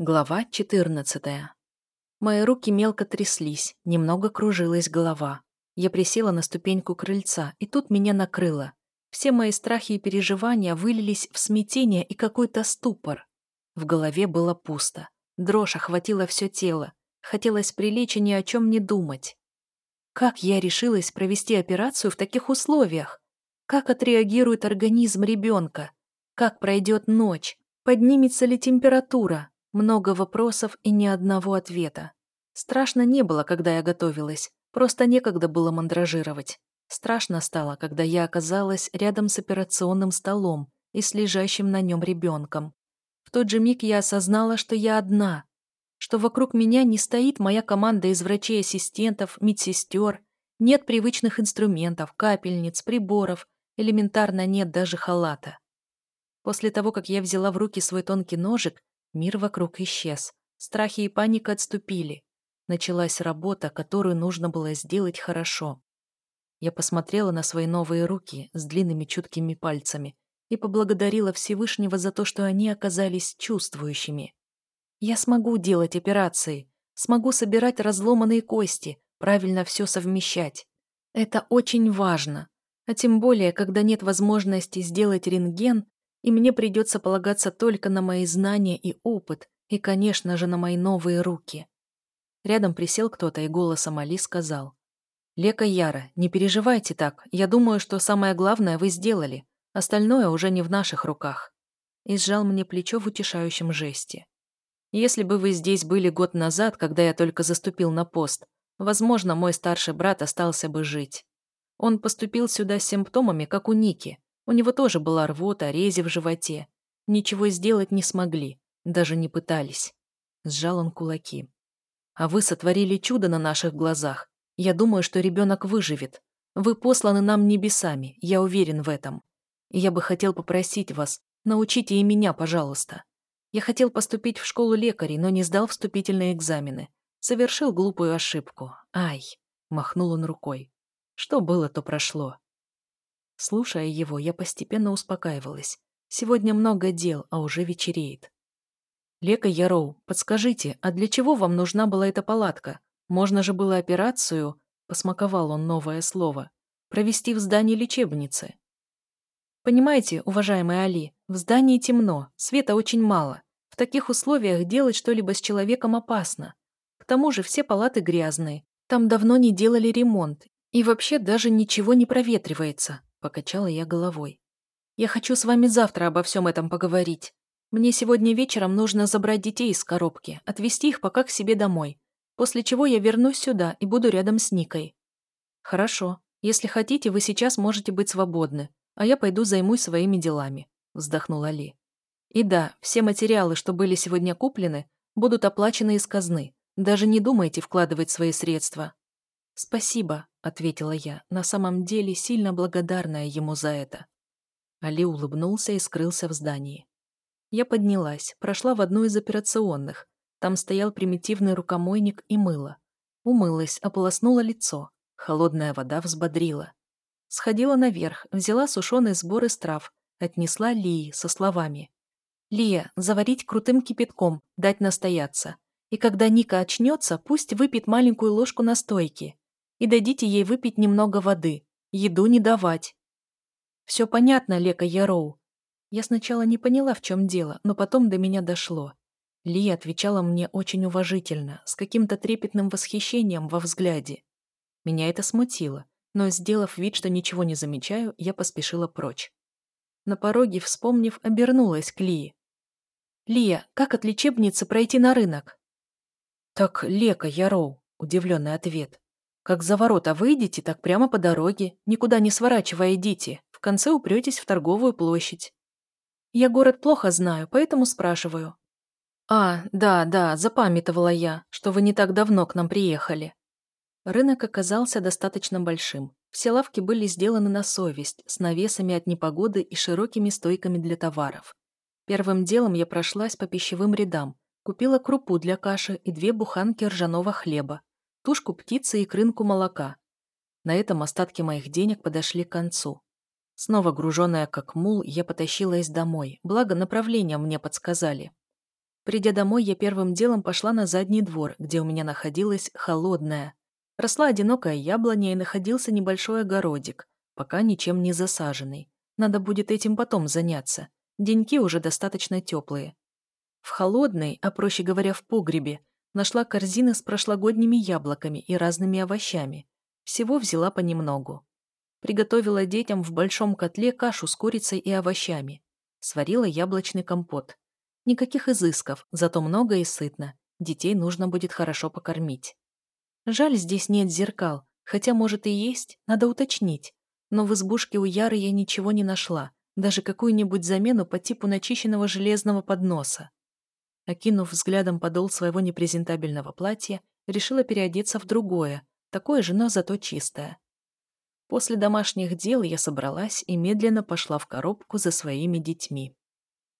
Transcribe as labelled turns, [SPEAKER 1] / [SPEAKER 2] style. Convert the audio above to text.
[SPEAKER 1] Глава 14. Мои руки мелко тряслись, немного кружилась голова. Я присела на ступеньку крыльца, и тут меня накрыло. Все мои страхи и переживания вылились в смятение и какой-то ступор. В голове было пусто. Дрожь охватила все тело. Хотелось прилечь и ни о чем не думать. Как я решилась провести операцию в таких условиях? Как отреагирует организм ребенка? Как пройдет ночь? Поднимется ли температура? Много вопросов и ни одного ответа. Страшно не было, когда я готовилась, просто некогда было мандражировать. Страшно стало, когда я оказалась рядом с операционным столом и с лежащим на нем ребенком. В тот же миг я осознала, что я одна, что вокруг меня не стоит моя команда из врачей-ассистентов, медсестер, нет привычных инструментов, капельниц, приборов, элементарно нет даже халата. После того, как я взяла в руки свой тонкий ножик, Мир вокруг исчез. Страхи и паника отступили. Началась работа, которую нужно было сделать хорошо. Я посмотрела на свои новые руки с длинными чуткими пальцами и поблагодарила Всевышнего за то, что они оказались чувствующими. Я смогу делать операции, смогу собирать разломанные кости, правильно все совмещать. Это очень важно. А тем более, когда нет возможности сделать рентген, и мне придется полагаться только на мои знания и опыт, и, конечно же, на мои новые руки. Рядом присел кто-то и голосом Али сказал. «Лека Яра, не переживайте так. Я думаю, что самое главное вы сделали. Остальное уже не в наших руках». И сжал мне плечо в утешающем жесте. «Если бы вы здесь были год назад, когда я только заступил на пост, возможно, мой старший брат остался бы жить. Он поступил сюда с симптомами, как у Ники, у него тоже была рвота, рези в животе. Ничего сделать не смогли, даже не пытались. Сжал он кулаки. А вы сотворили чудо на наших глазах. Я думаю, что ребенок выживет. Вы посланы нам небесами, я уверен в этом. Я бы хотел попросить вас, научите и меня, пожалуйста. Я хотел поступить в школу лекарей, но не сдал вступительные экзамены. Совершил глупую ошибку. Ай, махнул он рукой. Что было, то прошло. Слушая его, я постепенно успокаивалась. Сегодня много дел, а уже вечереет. «Лека Яроу, подскажите, а для чего вам нужна была эта палатка? Можно же было операцию...» Посмаковал он новое слово. «Провести в здании лечебницы». «Понимаете, уважаемый Али, в здании темно, света очень мало. В таких условиях делать что-либо с человеком опасно. К тому же все палаты грязные. Там давно не делали ремонт. И вообще даже ничего не проветривается. Покачала я головой. «Я хочу с вами завтра обо всем этом поговорить. Мне сегодня вечером нужно забрать детей из коробки, отвезти их пока к себе домой, после чего я вернусь сюда и буду рядом с Никой». «Хорошо. Если хотите, вы сейчас можете быть свободны, а я пойду займусь своими делами», — вздохнула Ли. «И да, все материалы, что были сегодня куплены, будут оплачены из казны. Даже не думайте вкладывать свои средства. «Спасибо», — ответила я, на самом деле сильно благодарная ему за это. Али улыбнулся и скрылся в здании. Я поднялась, прошла в одну из операционных. Там стоял примитивный рукомойник и мыло. Умылась, ополоснула лицо. Холодная вода взбодрила. Сходила наверх, взяла сушеный сбор из трав, отнесла Лии со словами. «Лия, заварить крутым кипятком, дать настояться. И когда Ника очнется, пусть выпьет маленькую ложку настойки и дадите ей выпить немного воды. Еду не давать. Все понятно, Лека Яроу. Я сначала не поняла, в чем дело, но потом до меня дошло. Ли отвечала мне очень уважительно, с каким-то трепетным восхищением во взгляде. Меня это смутило, но, сделав вид, что ничего не замечаю, я поспешила прочь. На пороге, вспомнив, обернулась к Лии. «Лия, как от лечебницы пройти на рынок?» «Так, Лека Яроу», — удивленный ответ. Как за ворота выйдете, так прямо по дороге, никуда не сворачивая идите. В конце упретесь в торговую площадь. Я город плохо знаю, поэтому спрашиваю. А, да, да, запамятовала я, что вы не так давно к нам приехали. Рынок оказался достаточно большим. Все лавки были сделаны на совесть, с навесами от непогоды и широкими стойками для товаров. Первым делом я прошлась по пищевым рядам, купила крупу для каши и две буханки ржаного хлеба, тушку птицы и крынку молока. На этом остатки моих денег подошли к концу. Снова груженная как мул, я потащилась домой, благо направление мне подсказали. Придя домой, я первым делом пошла на задний двор, где у меня находилась холодная. Росла одинокая яблоня и находился небольшой огородик, пока ничем не засаженный. Надо будет этим потом заняться. Деньки уже достаточно теплые. В холодной, а проще говоря, в погребе, нашла корзины с прошлогодними яблоками и разными овощами. Всего взяла понемногу. Приготовила детям в большом котле кашу с курицей и овощами. Сварила яблочный компот. Никаких изысков, зато много и сытно. Детей нужно будет хорошо покормить. Жаль, здесь нет зеркал, хотя, может, и есть, надо уточнить. Но в избушке у Яры я ничего не нашла, даже какую-нибудь замену по типу начищенного железного подноса. Окинув взглядом подол своего непрезентабельного платья, решила переодеться в другое, такое же, но зато чистое. После домашних дел я собралась и медленно пошла в коробку за своими детьми.